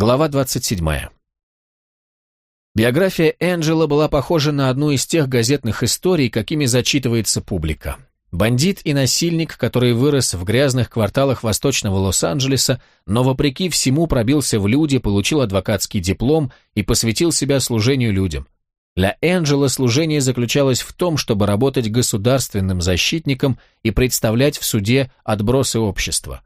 Глава 27. Биография Энджела была похожа на одну из тех газетных историй, какими зачитывается публика. Бандит и насильник, который вырос в грязных кварталах восточного Лос-Анджелеса, но вопреки всему пробился в люди, получил адвокатский диплом и посвятил себя служению людям. Для Энджела служение заключалось в том, чтобы работать государственным защитником и представлять в суде отбросы общества.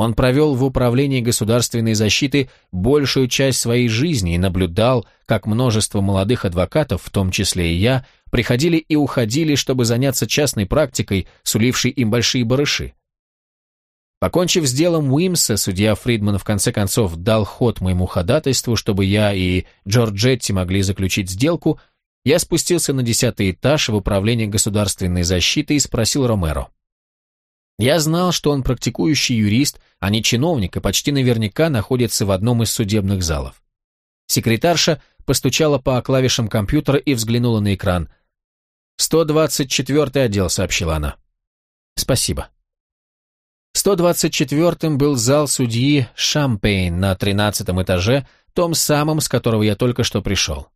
Он провел в управлении государственной защиты большую часть своей жизни и наблюдал, как множество молодых адвокатов, в том числе и я, приходили и уходили, чтобы заняться частной практикой, сулившей им большие барыши. Покончив с делом Уимса, судья Фридман в конце концов дал ход моему ходатайству, чтобы я и Джорджетти могли заключить сделку, я спустился на десятый этаж в управление государственной защиты и спросил Ромеро. Я знал, что он практикующий юрист, а не чиновник, и почти наверняка находится в одном из судебных залов. Секретарша постучала по клавишам компьютера и взглянула на экран. «124-й отдел», — сообщила она. «Спасибо». 124-м был зал судьи Шампейн на 13 этаже, том самом, с которого я только что пришел.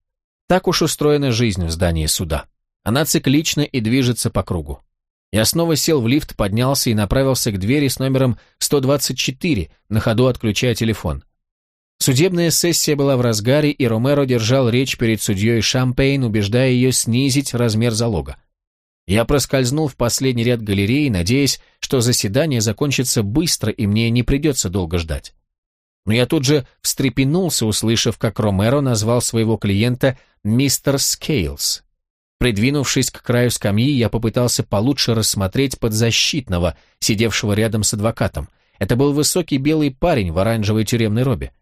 Так уж устроена жизнь в здании суда. Она циклична и движется по кругу. Я снова сел в лифт, поднялся и направился к двери с номером 124, на ходу отключая телефон. Судебная сессия была в разгаре, и Ромеро держал речь перед судьей Шампейн, убеждая ее снизить размер залога. Я проскользнул в последний ряд галереи, надеясь, что заседание закончится быстро и мне не придется долго ждать. Но я тут же встрепенулся, услышав, как Ромеро назвал своего клиента «Мистер Скейлз». Придвинувшись к краю скамьи, я попытался получше рассмотреть подзащитного, сидевшего рядом с адвокатом. Это был высокий белый парень в оранжевой тюремной робе.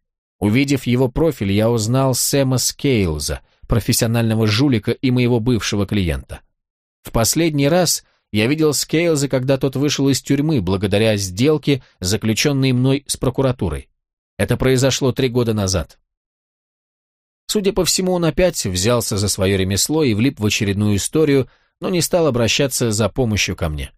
Увидев его профиль, я узнал Сэма Скейлза, профессионального жулика и моего бывшего клиента. В последний раз я видел Скейлза, когда тот вышел из тюрьмы благодаря сделке, заключенной мной с прокуратурой. Это произошло три года назад. Судя по всему, он опять взялся за свое ремесло и влип в очередную историю, но не стал обращаться за помощью ко мне.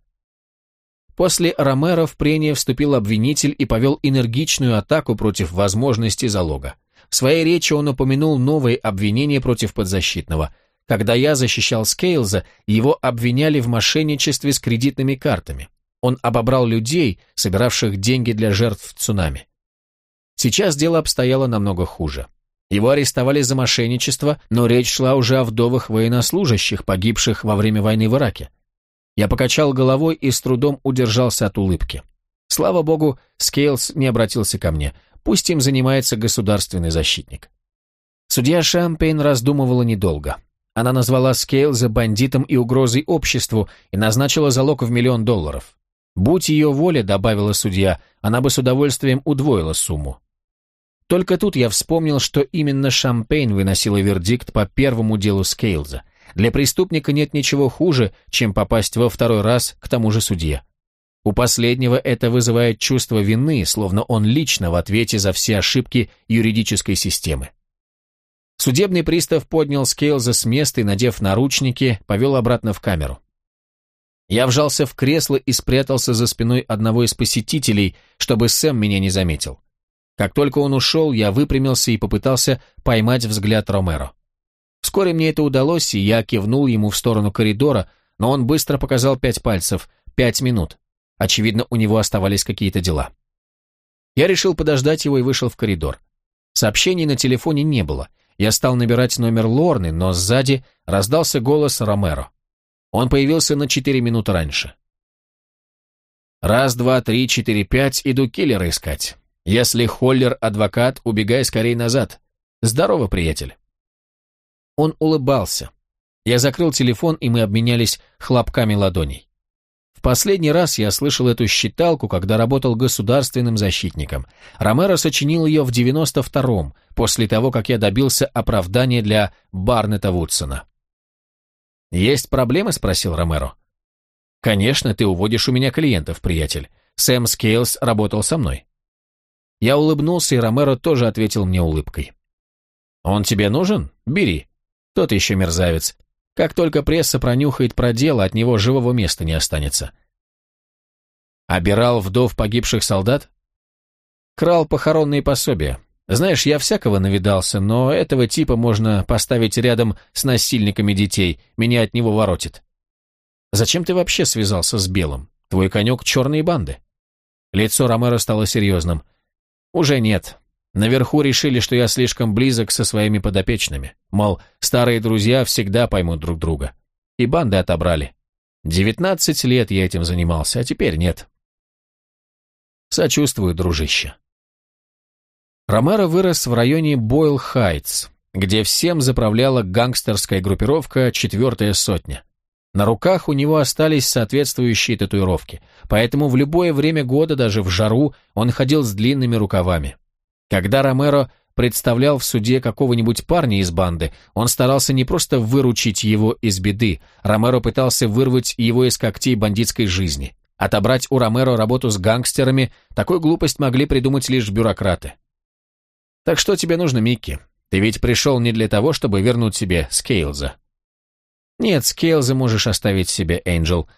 После Ромеро в прение вступил обвинитель и повел энергичную атаку против возможности залога. В своей речи он упомянул новые обвинения против подзащитного. Когда я защищал Скейлза, его обвиняли в мошенничестве с кредитными картами. Он обобрал людей, собиравших деньги для жертв цунами. Сейчас дело обстояло намного хуже. Его арестовали за мошенничество, но речь шла уже о вдовах военнослужащих, погибших во время войны в Ираке. Я покачал головой и с трудом удержался от улыбки. Слава богу, Скейлз не обратился ко мне. Пусть им занимается государственный защитник. Судья Шампейн раздумывала недолго. Она назвала Скейлза бандитом и угрозой обществу и назначила залог в миллион долларов. Будь ее воля, добавила судья, она бы с удовольствием удвоила сумму. Только тут я вспомнил, что именно Шампейн выносила вердикт по первому делу Скейлза. Для преступника нет ничего хуже, чем попасть во второй раз к тому же судье. У последнего это вызывает чувство вины, словно он лично в ответе за все ошибки юридической системы. Судебный пристав поднял Скейлза с места и, надев наручники, повел обратно в камеру. Я вжался в кресло и спрятался за спиной одного из посетителей, чтобы Сэм меня не заметил. Как только он ушел, я выпрямился и попытался поймать взгляд Ромеро. Вскоре мне это удалось, и я кивнул ему в сторону коридора, но он быстро показал пять пальцев, пять минут. Очевидно, у него оставались какие-то дела. Я решил подождать его и вышел в коридор. Сообщений на телефоне не было. Я стал набирать номер Лорны, но сзади раздался голос Ромеро. Он появился на четыре минуты раньше. «Раз, два, три, четыре, пять, иду киллера искать. Если Холлер адвокат, убегай скорее назад. Здорово, приятель. Он улыбался. Я закрыл телефон, и мы обменялись хлопками ладоней. В последний раз я слышал эту считалку, когда работал государственным защитником. Ромеро сочинил ее в 92-м, после того, как я добился оправдания для Барнета Вудсона. «Есть проблемы?» — спросил Ромеро. «Конечно, ты уводишь у меня клиентов, приятель. Сэм Скейлс работал со мной». Я улыбнулся, и Ромеро тоже ответил мне улыбкой. «Он тебе нужен? Бери. Тот еще мерзавец. Как только пресса пронюхает про дело, от него живого места не останется». «Обирал вдов погибших солдат?» «Крал похоронные пособия. Знаешь, я всякого навидался, но этого типа можно поставить рядом с насильниками детей, меня от него воротит. Зачем ты вообще связался с Белым? Твой конек — черные банды. Лицо Ромеро стало серьезным. Уже нет. Наверху решили, что я слишком близок со своими подопечными. Мол, старые друзья всегда поймут друг друга. И банды отобрали. Девятнадцать лет я этим занимался, а теперь нет. Сочувствую, дружище. Ромеро вырос в районе Бойл-Хайтс, где всем заправляла гангстерская группировка «Четвертая сотня». На руках у него остались соответствующие татуировки, поэтому в любое время года, даже в жару, он ходил с длинными рукавами. Когда Ромеро представлял в суде какого-нибудь парня из банды, он старался не просто выручить его из беды, Ромеро пытался вырвать его из когтей бандитской жизни. Отобрать у Ромеро работу с гангстерами, такой глупость могли придумать лишь бюрократы. Так что тебе нужно, Микки? Ты ведь пришел не для того, чтобы вернуть себе Скейлза. Нет, Скейлза можешь оставить себе, Энджел.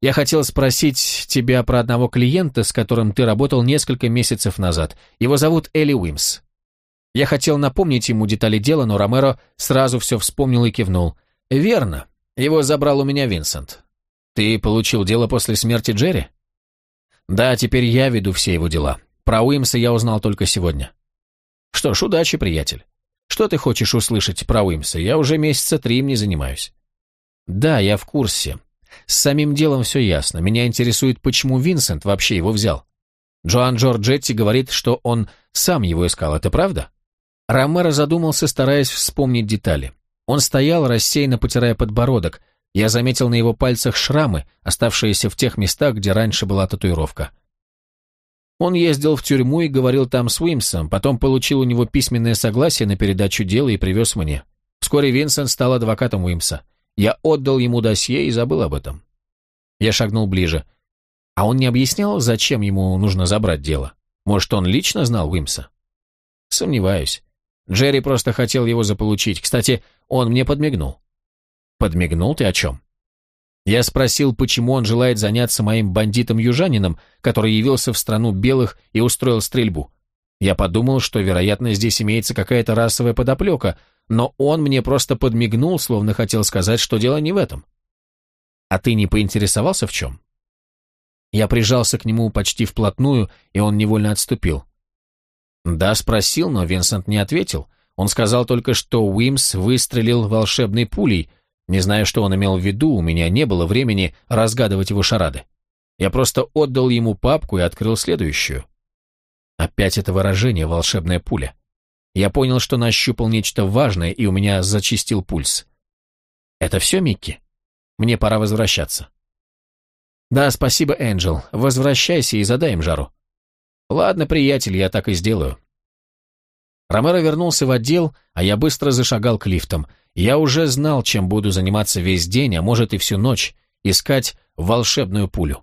Я хотел спросить тебя про одного клиента, с которым ты работал несколько месяцев назад. Его зовут Элли Уимс. Я хотел напомнить ему детали дела, но Ромеро сразу все вспомнил и кивнул. Верно. Его забрал у меня Винсент. Ты получил дело после смерти Джерри? Да, теперь я веду все его дела. Про Уимса я узнал только сегодня. Что ж, удачи, приятель. Что ты хочешь услышать про Уимса? Я уже месяца три им не занимаюсь. Да, я в курсе. С самим делом все ясно. Меня интересует, почему Винсент вообще его взял. Джоан Джорджетти говорит, что он сам его искал. Это правда? Ромеро задумался, стараясь вспомнить детали. Он стоял, рассеянно потирая подбородок. Я заметил на его пальцах шрамы, оставшиеся в тех местах, где раньше была татуировка. Он ездил в тюрьму и говорил там с Уимсом, потом получил у него письменное согласие на передачу дела и привез мне. Вскоре Винсент стал адвокатом Уимса. Я отдал ему досье и забыл об этом. Я шагнул ближе. А он не объяснял, зачем ему нужно забрать дело? Может, он лично знал Уимса? Сомневаюсь. Джерри просто хотел его заполучить. Кстати, он мне подмигнул. Подмигнул ты о чем? Я спросил, почему он желает заняться моим бандитом-южанином, который явился в страну белых и устроил стрельбу. Я подумал, что, вероятно, здесь имеется какая-то расовая подоплека, но он мне просто подмигнул, словно хотел сказать, что дело не в этом. А ты не поинтересовался в чем? Я прижался к нему почти вплотную, и он невольно отступил. Да, спросил, но Винсент не ответил. Он сказал только, что Уимс выстрелил волшебной пулей, не знаю, что он имел в виду, у меня не было времени разгадывать его шарады. Я просто отдал ему папку и открыл следующую. Опять это выражение «волшебная пуля». Я понял, что нащупал нечто важное, и у меня зачистил пульс. «Это все, Микки? Мне пора возвращаться». «Да, спасибо, Энджел. Возвращайся и задай им жару». «Ладно, приятель, я так и сделаю». Ромеро вернулся в отдел, а я быстро зашагал к лифтам. Я уже знал, чем буду заниматься весь день, а может и всю ночь, искать волшебную пулю.